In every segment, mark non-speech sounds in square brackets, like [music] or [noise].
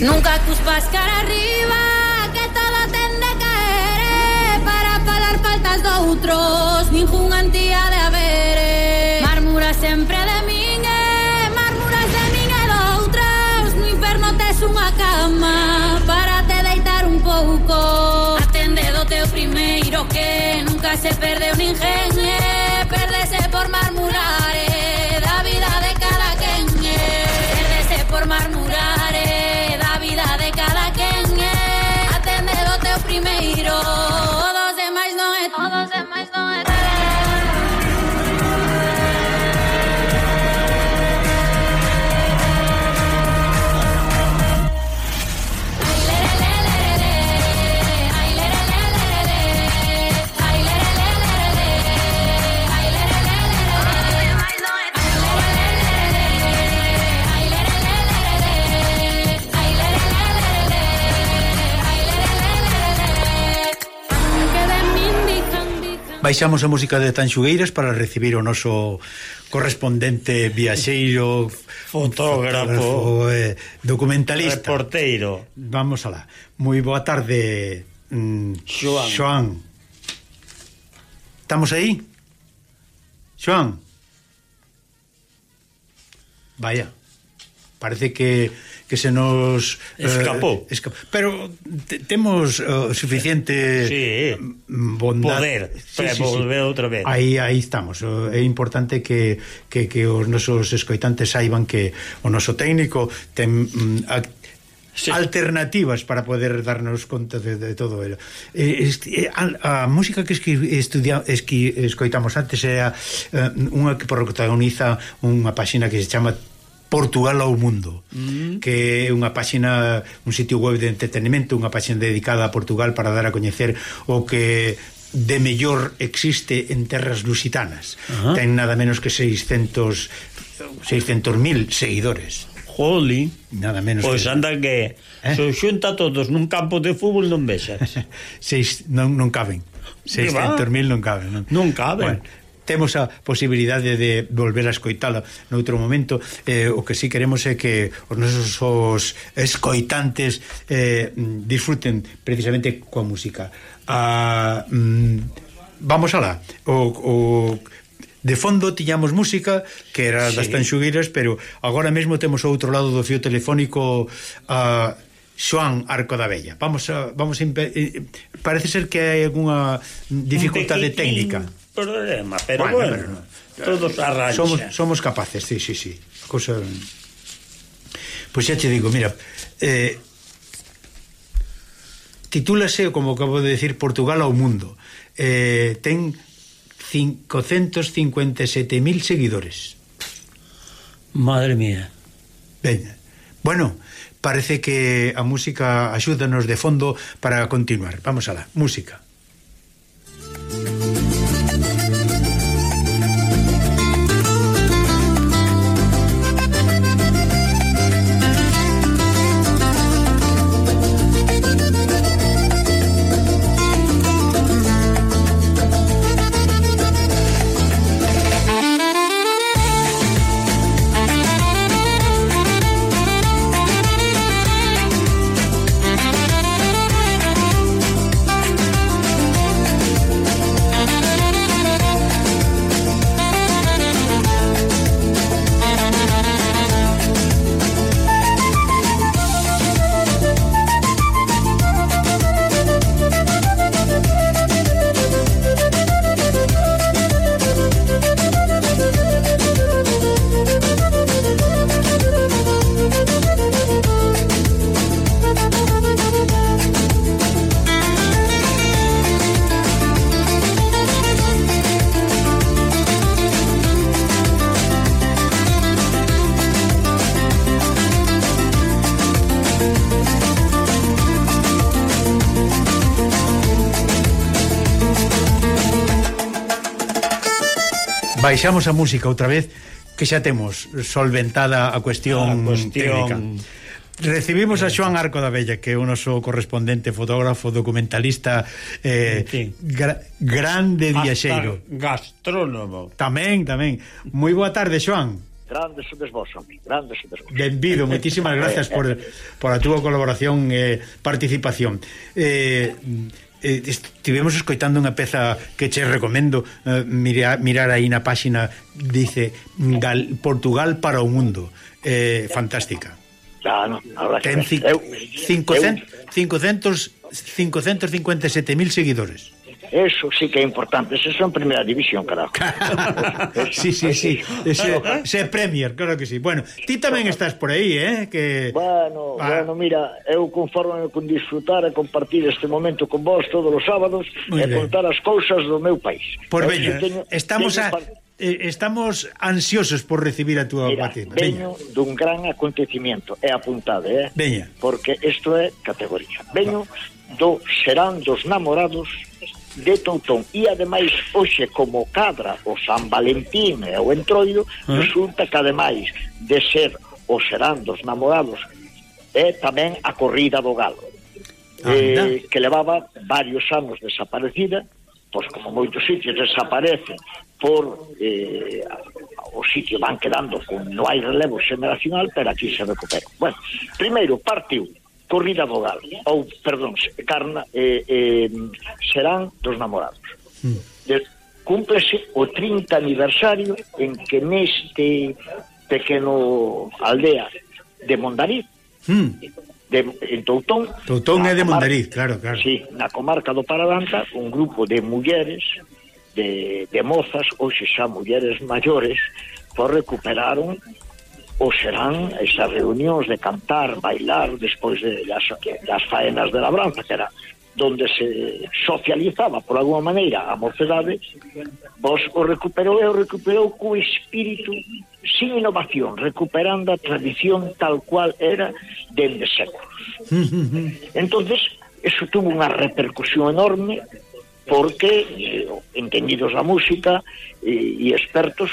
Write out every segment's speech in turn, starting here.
Nunca cuspas cara arriba Que todo tende de caer eh, Para falar faltas doutros. Ningún antía de Baixamos a música de Tanxugueiras para recibir o noso correspondente viaxeiro, fotógrafo, fotógrafo eh, documentalista. Reporteiro. Vamos alá. Moi boa tarde, mm, Xoan. Xoan. Estamos aí? Xoan. Vaya. Parece que que se nos escapou. Eh, escapou. Pero te, temos uh, suficiente sí, bondade poder para sí, volver sí. outra vez. Aí aí estamos. Eh, é importante que, que, que os nosos escoitantes saiban que o noso técnico ten mm, sí. alternativas para poder darnos conta de, de todo ello. Eh, este, eh, a, a música que esqui, estudia, esqui, escoitamos antes era eh, unha que protagoniza unha páxina que se chama Portugal ao mundo, mm. que é unha páxina, un sitio web de entretenimento, unha páxina dedicada a Portugal para dar a coñecer o que de mellor existe en terras lusitanas. Uh -huh. Ten nada menos que 600 600.000 seguidores. Joli, nada menos. Pois que... anda que eh? se xunta todos nun campo de fútbol non vexas. [laughs] Seis non non caben. 600.000 non caben. Non, non caben. Bueno, temos a posibilidade de volver a escoitala noutro momento eh, o que si sí queremos é que os nosos os escoitantes eh, disfruten precisamente coa música ah, mm, vamos alá o, o De fondo tiñamos música que era sí. das tanxugueiras, pero agora mesmo temos outro lado do fio telefónico a Xoan Arco da Vella. Vamos a, vamos a, eh, parece ser que hai algunha dificultade técnica. Problema, pero Bueno, bueno, pero todos arranxan. Somos somos capaces, sí, sí, sí. Cosa Pois xa te digo, mira, eh titúlase, como acabo de decir, Portugal ao mundo. Eh, ten 557.000 seguidores. Madre mía. Ben, bueno, parece que a música axúdanos de fondo para continuar. Vamos alá, música. Baixamos a música outra vez que xa temos solventada a cuestión, a cuestión... técnica. Recibimos a Xoan Arco da Bella, que é o noso correspondente fotógrafo, documentalista eh, sí. gra grande viaxeiro. Gastrónomo. Tamén, tamén. Moi boa tarde, Xoan. Grandes sodes vos, homi, grandes sodes vos. Benvido, moitísimas gracias por, por a túa colaboración e eh, participación. Eh, eh, estivemos escoitando unha peza que che recomendo eh, mirar, mirar aí na páxina dice Gal, Portugal para o mundo eh, fantástica. Claro, ahora ten 557.000 seguidores. Eso sí que é importante, eso son primeira división, carajo. [laughs] sí, sí, sí, ese, ese Premier, claro que sí. Bueno, ti tamén estás por aí, eh? Que... Bueno, ah. bueno, mira, eu conforme con disfrutar e compartir este momento con vos todos os sábados Muy e bien. contar as cousas do meu país. Por veña, estamos teño... a eh, estamos ansiosos por recibir a túa Mira. Veño dun gran acontecimiento, é apuntade, eh? Veña. Porque isto é categoría. Veño do Serán dos Namorados de Toutón e ademais hoxe como cadra o San Valentín e o Entroido ah. resulta que ademais de ser o serán dos namorados é tamén a corrida do galo. Anda. eh, que levaba varios anos desaparecida pois como moitos sitios desaparecen por eh, o sitio van quedando con, non hai relevo xeneracional pero aquí se recupera. Bueno, primeiro parte 1 corrida vogal ou, perdón, carna eh, eh, serán dos namorados. Mm. De, cúmplese o 30 aniversario en que neste pequeno aldea de Mondariz mm. de, en Toutón Toutón é de Mondariz, claro, claro sí, na comarca do Paradanta un grupo de mulleres de, de mozas, hoxe xa mulleres maiores por recuperaron ou serán esas reunións de cantar, bailar despois de das, das faenas de labranza, que era donde se socializaba por alguma maneira a mocedade, vos o recuperou e o recuperou co espírito sin innovación, recuperando a tradición tal cual era dende séculos. [laughs] entonces eso tuvo unha repercusión enorme porque eh, entendidos a música e, eh, e expertos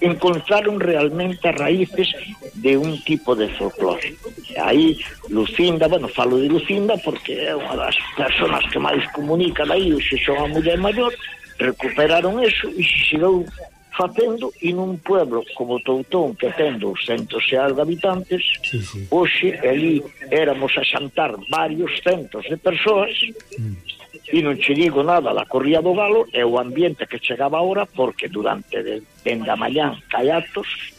encontraron realmente as raíces de un tipo de folclore. E aí, Lucinda, bueno, falo de Lucinda porque é unha das personas que máis comunica aí, se son a muller maior, recuperaron eso e se xerou facendo e nun pueblo como Toutón que ten 200 e algo habitantes sí, sí. hoxe ali éramos a xantar varios centos de persoas mm e non che digo nada da Corría do Galo e o ambiente que chegaba ahora porque durante de, dende a mañán hai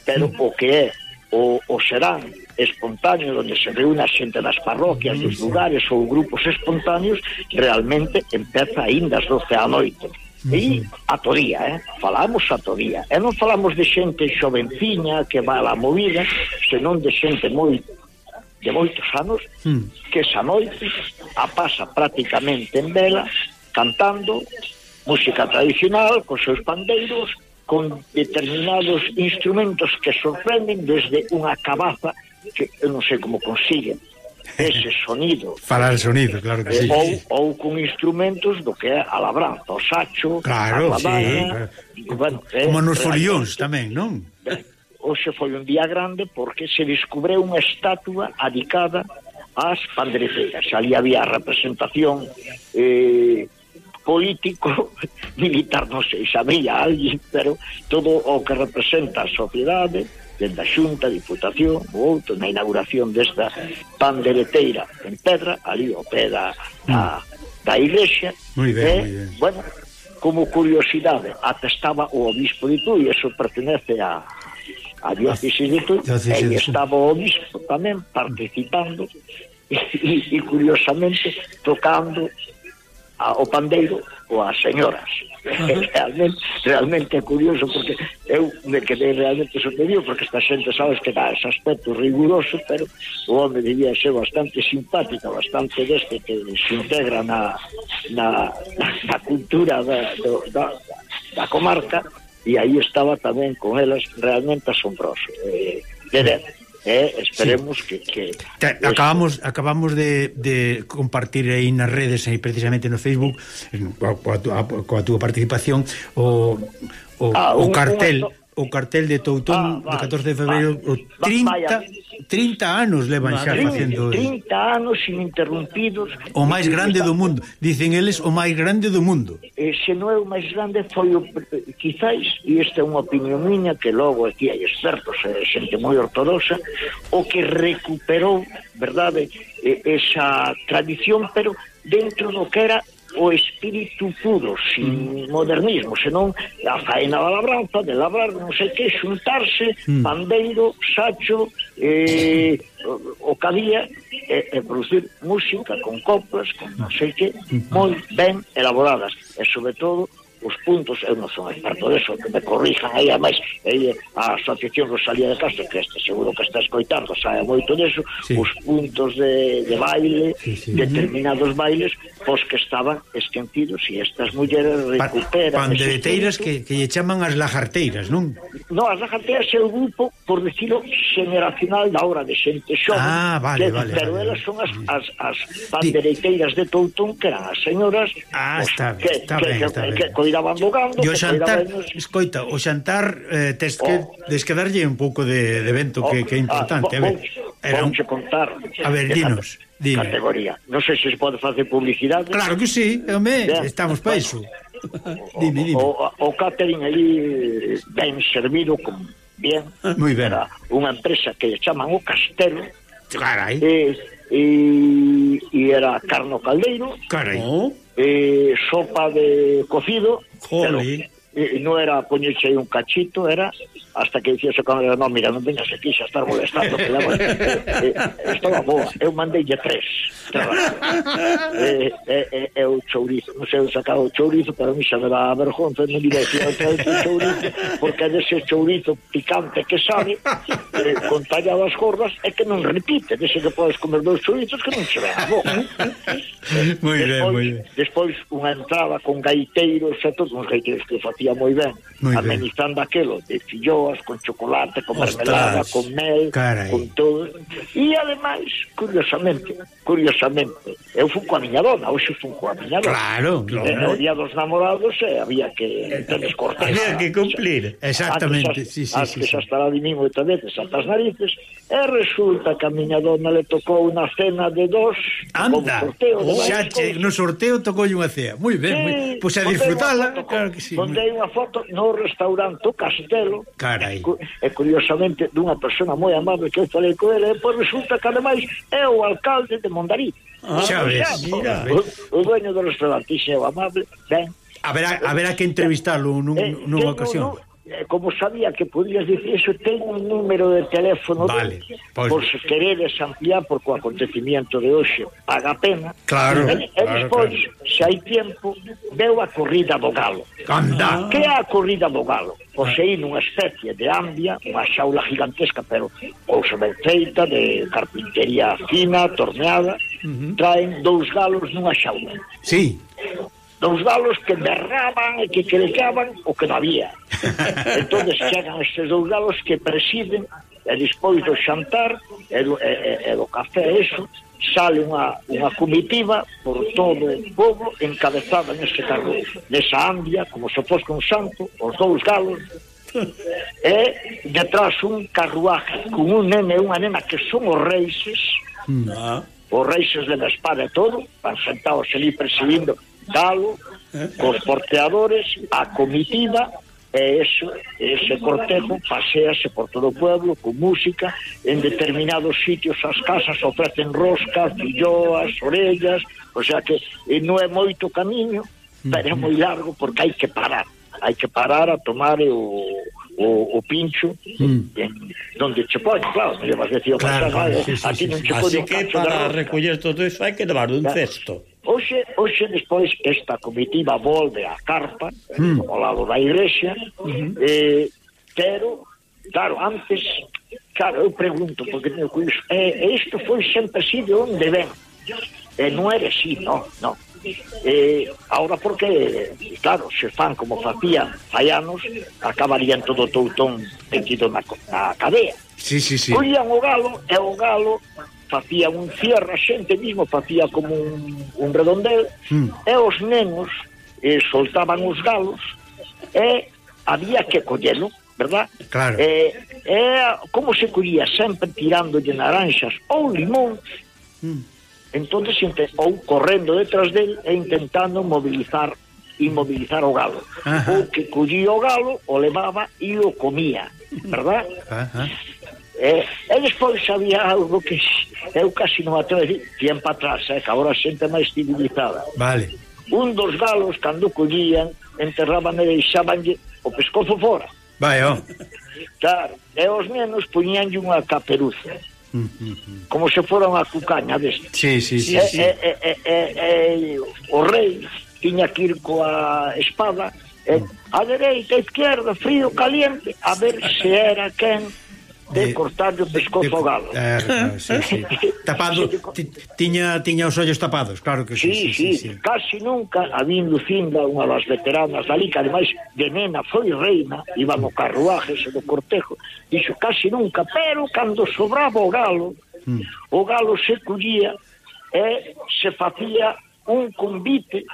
pero o que é o, o serán espontáneo onde se reúne a xente das parroquias, dos lugares ou grupos espontáneos, realmente empeza ainda as 12 da noite. E a todía, eh? falamos a todía. E non falamos de xente xovenciña que va a la movida, senón de xente moi de moitos anos hmm. que esa noite a pasa prácticamente en vela cantando música tradicional cos seus pandeiros con determinados instrumentos que sorprenden desde unha cabaza que eu non sei como consiguen ese [laughs] sonido. Para el sonido, claro que sí. Ou, sí. ou con instrumentos do que é a labranza, o sacho, claro, a labana, sí, claro. Bueno, como eh, nos folións tamén, non? hoxe foi un día grande porque se descubreu unha estatua adicada ás pandereceiras. Ali había representación eh, político, [laughs] militar, non sei, sabía alguén, pero todo o que representa a sociedade, dende a xunta, a diputación, ou outro, na inauguración desta pandereteira en pedra, ali o pé da, da, da iglesia. Moi ben, eh, ben. Bueno, como curiosidade, atestaba o obispo de Tui, eso pertenece a, había Fixilito e estaba o obispo tamén participando e, e, e curiosamente tocando a, o pandeiro ou as señoras. [laughs] realmente, realmente é curioso porque eu me quedei realmente sorprendido porque esta xente sabes que dá ese aspecto riguroso, pero o home debía ser bastante simpática, bastante deste que se integra na, na, na cultura da, do, da, da comarca e aí estaba tamén con elas realmente asombroso eh, de ver eh, esperemos sí. que, que Te, acabamos esto... acabamos de, de compartir aí nas redes aí precisamente no Facebook coa, coa, coa túa participación o, o, ah, o un, cartel unha, o cartel de Toutón ah, vale, de 14 de febreiro vale, 30 vaya, 30 anos levan xa facendo 30 anos ininterrumpidos. O máis grande do mundo. Dicen eles o máis grande do mundo. E se non é o máis grande foi o quizáis e esta é unha opinión miña que logo aquí hai expertos é xente moi ortodoxa o que recuperou verdade esa tradición pero dentro do que era o espírito puro, sin mm. modernismo, senón a faena da labranza, de labrar, non sei que, xuntarse, mm. pandeiro, sacho, eh, o cadía, e, e producir música con coplas, con non sei que, mm. moi ben elaboradas, e sobre todo os puntos, eu non son experto deso, que me corrijan aí, a máis, aí, a Asociación Rosalía de Castro, que este seguro que está escoitando, sabe moito deso, sí. os puntos de, de baile, sí, sí. determinados bailes, pois que estaban esquentidos e estas mulleres recuperan... Pa pandereteiras que, que lle chaman as lajarteiras, non? Non, as lajarteiras é o grupo, por decirlo, generacional da hora de xente xoven, ah, vale, que, vale, pero vale, elas son as, as, as pandereteiras de Toutón, que eran as señoras ah, os, está, que, está que, ben, que, está que, ben. que coidaban do gando, e o xantar, coidaban... escoita, o xantar eh, tes que oh, desquedarlle un pouco de, de vento oh, que, que é ah, importante, ah, a ver. Era un... contar. A ver, dinos. Dime. Categoría. Non sei se se pode facer publicidade. Claro que sí, home, estamos para iso. [laughs] dime, dime. O, o catering ali ben servido con bien. Moi ben. Era unha empresa que chaman o Castelo. Carai. E, e, e era Carno Caldeiro. Carai. Oh eh, sopa de cocido. Jolí. E, eh, non era aí un cachito, era hasta que dixo o camarero, non, mira, non veñas aquí xa estar molestando, que lavo, [laughs] eh, eh, estaba boa, eu mandei tres. [laughs] eh, eh e, e o chourizo, non sei, eu sacaba o chourizo, pero mí xa me daba vergonza, non diría que eu chourizo, porque dese chourizo picante que sabe, eh, con talladas gordas, é que non repite, dese que podes comer dous chourizos que non se vea a boca. [laughs] moi ben, moi ben. Despois unha entrada con gaiteiros e todos uns gaiteiros que facía moi ben, muy amenizando ben. aquelo de filloas, con chocolate, con Ostras, mermelada, con mel, carai. con todo. E ademais, curiosamente, curiosamente, eu fui coa miña dona, hoxe fui coa miña dona. Claro, claro. No día dos namorados eh, había que tenes cortar. Había que cumplir, exactamente. Antes, sí, sí, antes sí, sí. estará de mimo e tamén, saltas narices, E resulta que a miña dona le tocou unha cena de dos. Anda, sorteo de oh, xa che, no sorteo tocoulle unha cea. Moi ben, sí, moi, pois a disfrutala, foto, claro que sí. Pondei unha foto no restaurante o Castelo. Carai. E curiosamente dunha persona moi amable que eu falei co ele, e pois resulta que ademais é o alcalde de Mondariz. Ah, xa ves, mira. O, o dueño do restaurante, xe amable, ben, Haberá, haberá que entrevistarlo nun, eh, nunha ocasión. No, no, eh, como sabía que podías dicir eso, ten un número de teléfono vale, de, pois... por se queredes ampliar por co acontecimiento de hoxe paga pena claro, e, e claro, despois, claro. se hai tempo veu a corrida do galo Anda. Ah. que ah. é a corrida do galo? poseín unha especie de ambia unha xaula gigantesca pero cousa ben feita de carpintería fina, torneada uh -huh. traen dous galos nunha xaula sí dos galos que berraban e que crecaban o que había. [laughs] entón chegan estes dous galos que presiden e despois do xantar e do, e, e do café eso sale unha, unha comitiva por todo o povo encabezada nese carro, nesa ambia como se fosse un santo, os dous galos e detrás un carruaje con un nene e unha nena que son os reises no. Ah. os reixes de la espada e todo van sentados ali presidindo Galo, eh, eh. cos porteadores, a comitiva, e ese, ese cortejo pasease por todo o pueblo con música en determinados sitios as casas ofrecen roscas, filloas, orellas o sea que eh, non é moito camiño pero é moi largo porque hai que parar. Hai que parar a tomar o, o, o pincho mm. en, donde che pode, claro, me levas decir claro, pasar, sí, sí, aquí sí, non che pode así que para recoller todo iso hai que levar un cesto. Oxe, oxe despois esta comitiva volve á carpa mm. ao lado da igrexa eh, pero, claro, antes claro, eu pregunto porque meu curioso, eh, isto foi sempre así de onde ven eh, non era así, non, non eh, ahora porque claro, se fan como facían fallanos, anos, acabarían todo o toutón metido na, na cadea sí, sí, sí. collían o galo e o galo facía un cierre, a xente mismo facía como un, un redondel, mm. e os nenos eh, soltaban os galos, e había que collelo, verdad? Claro. E, e como se collía? Sempre tirándolle naranxas ou limón, mm. entonces, ou correndo detrás del e intentando movilizar inmovilizar o galo. Ajá. Ou que collía o galo, o levaba e o comía, verdad? Ajá. Eh, e despois había algo que eu casi non atrevo a dicir tiempo atrás, eh, eh, que agora xente máis civilizada. Vale. Un dos galos, cando collían, enterraban e deixabanlle o pescozo fora. Vai, ó. Claro, e os nenos puñanlle unha caperuza. Mm, mm, mm. Como se fora unha cucaña deste. Sí, sí, sí. E, sí. E, e, e, e, e, o rei tiña que ir coa espada, e, a dereita, a izquierda, frío, caliente, a ver se era quen de, eh, de cortarlle o pescozo ao galo. [laughs] Eh, eh, sí, sí. [laughs] Tapado, tiña, tiña os ollos tapados, claro que sí. Sí, sí, sí, sí. casi nunca a vin Lucinda, unha das veteranas dali, que ademais de nena foi reina, iba no carruaje, se do cortejo, dixo casi nunca, pero cando sobraba o galo, mm. o galo se collía e se facía un convite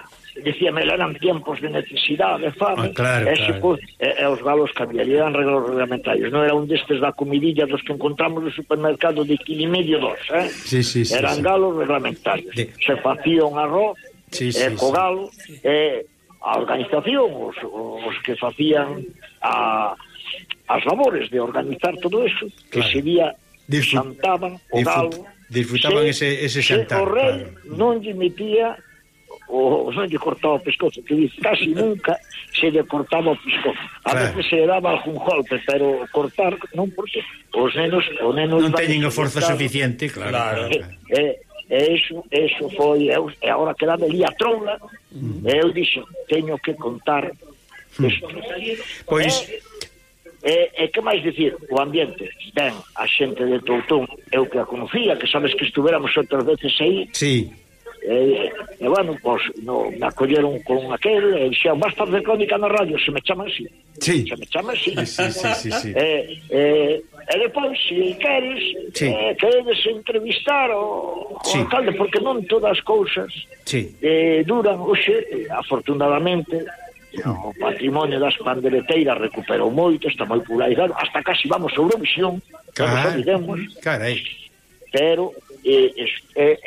dicíame eran tiempos de necesidade, fame, ah, claro, e, claro. E, e os galos cambiarían eran reglas reglamentarios, non era un destes da comidilla dos que encontramos no supermercado de quilo e medio dos, eh? Sí, sí, sí, eran sí. galos reglamentarios. De... Se facía un arroz, sí, eh, sí, eh, co galo, eh, a organización, os, os que facían a, as labores de organizar todo eso, claro. que sería Disfrut... xantaban o galo, Disfrutaban se, ese, ese xantar. Se o rei claro. non lle metía o, non lle cortaba o pescozo, que dice, casi nunca se lle cortaba o pescozo. A claro. veces se daba algún golpe, pero cortar non porque os nenos... Os nenos non teñen a forza cortar. suficiente, claro. claro. E, e, e iso, iso foi, eu, e agora quedaba ali a troula, mm. e eu dixo, teño que contar isto. Pois... E, E, e que máis dicir? O ambiente. Ben, a xente de Toutón, eu que a conocía, que sabes que estuveramos outras veces aí. Sí. E, e bueno, pois, no, me acolleron con aquel e dixeron, vas facer crónica na radio, se me chama así. Sí. Se me chama así. Sí, sí, sí, sí. Eh, eh, e, e, e depois, se queres, sí. eh, queredes entrevistar o, sí. o alcalde, porque non todas as cousas sí. eh, duran, oxe, afortunadamente, o patrimonio das pandereteiras recuperou moito, está moi polarizado, hasta casi vamos a Eurovisión, carai, non carai. pero é, é,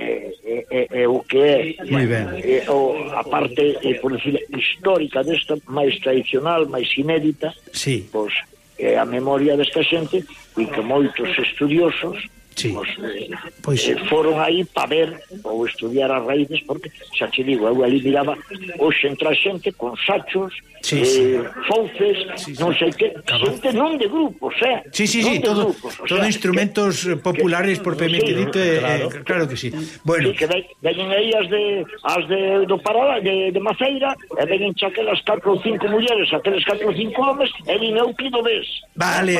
é, é, é o que é, ben. é o, a parte é, por decir, histórica desta, máis tradicional, máis inédita, sí. pois, é a memoria desta xente e que moitos estudiosos sí. os, eh, pois... eh, foron aí para ver ou estudiar as raíces porque xa te digo, eu ali miraba hoxe entra xente con sachos sí, eh, sí. fouces, sí, sí. non sei que Cabal. xente non de grupos, eh sí, sí, sí, non todo, grupos, todo sea, instrumentos que, eh, populares que, propiamente sí, dite, eh, claro, eh, claro que sí bueno. sí, que veñen aí as de, as de do Paralá, de, de Maceira e veñen xa aquelas 4 ou 5 mulleres aqueles 4 ou 5 homens e vin eu pido ves vale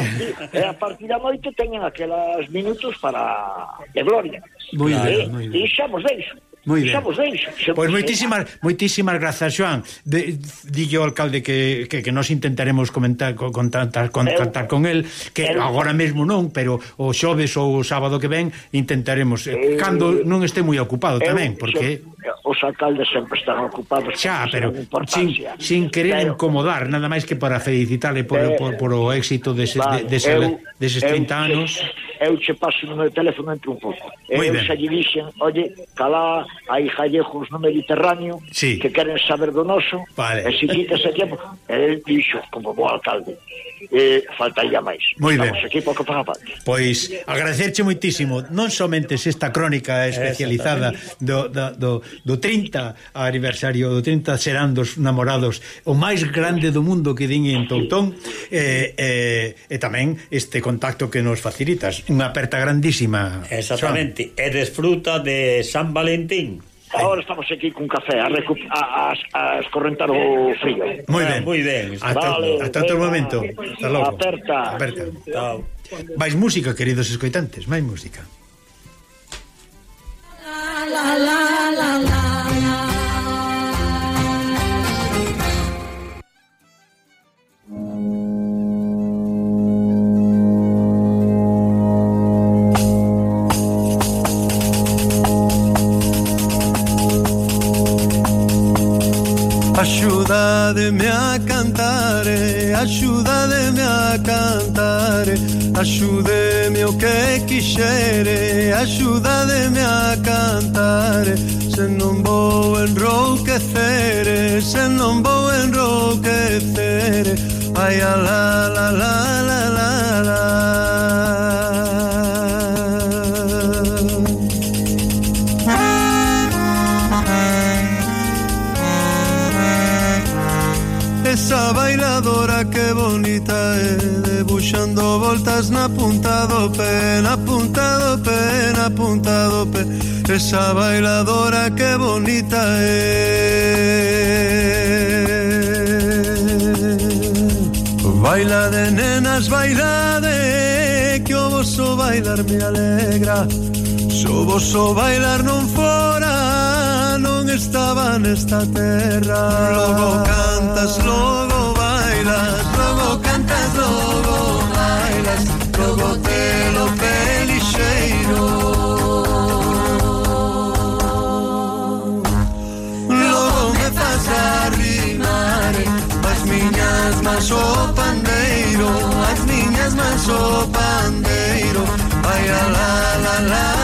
e a partir da noite teñen aquelas minutos para de gloria. Moi ben, eh, moi ben. Deixamos deixo. Moi ben. Pois pues moitísimas moitísimas grazas, Joan. De, dillo ao alcalde que, que, que nos intentaremos comentar con, contactar, contactar con el, que el... agora mesmo non, pero o xoves ou o sábado que ven intentaremos, eh, eh cando non este moi ocupado tamén, porque... Eu os alcaldes sempre están ocupados xa, pero sin, sin querer pero, incomodar nada máis que para felicitarle por, eh, por, por o éxito deses, vale, de, deses, eu, deses 30 eu, anos eu che paso no meu teléfono entre un pouco Muy eu ben. xa lle dixen oye, calá hai gallegos no Mediterráneo sí. que queren saber do noso vale. e se quitas ese tempo el dixo como bo alcalde eh, faltaría máis Muy estamos ben. aquí pouco para parte pois agradecerche moitísimo non somente esta crónica especializada do, do, do, do 30 aniversario do 30 serán dos namorados o máis grande do mundo que din en Toutón e, eh, eh, e tamén este contacto que nos facilitas unha aperta grandísima Exactamente, e desfruta de San Valentín Agora estamos aquí cun café a, a, a, a escorrentar o frío. Moi ben, moi ben. Ata, vale, ata outro momento. Hasta logo. Aperta. Aperta. Chao. Vais música, queridos escoitantes, máis música. la, la, la, la. Ayúdame a cantar, eh, ayúdame a cantar, eh, ayúdame o que quixere Axúdademe a cantar. Se non vou enrouquecer Se non vou enrouquecer Ai, a la, la, la voltas na punta do pé, na punta do pé, na punta do pé. Esa bailadora que bonita é. Baila de nenas, baila de que o vosso bailar me alegra. Se o vosso bailar non fora, non estaba nesta terra. Logo cantas, logo bailas, logo cantas, logo pro botelo pelixeiro Logo me faz arrimar As miñas mas o pandeiro As miñas mas o pandeiro Vai a la la la.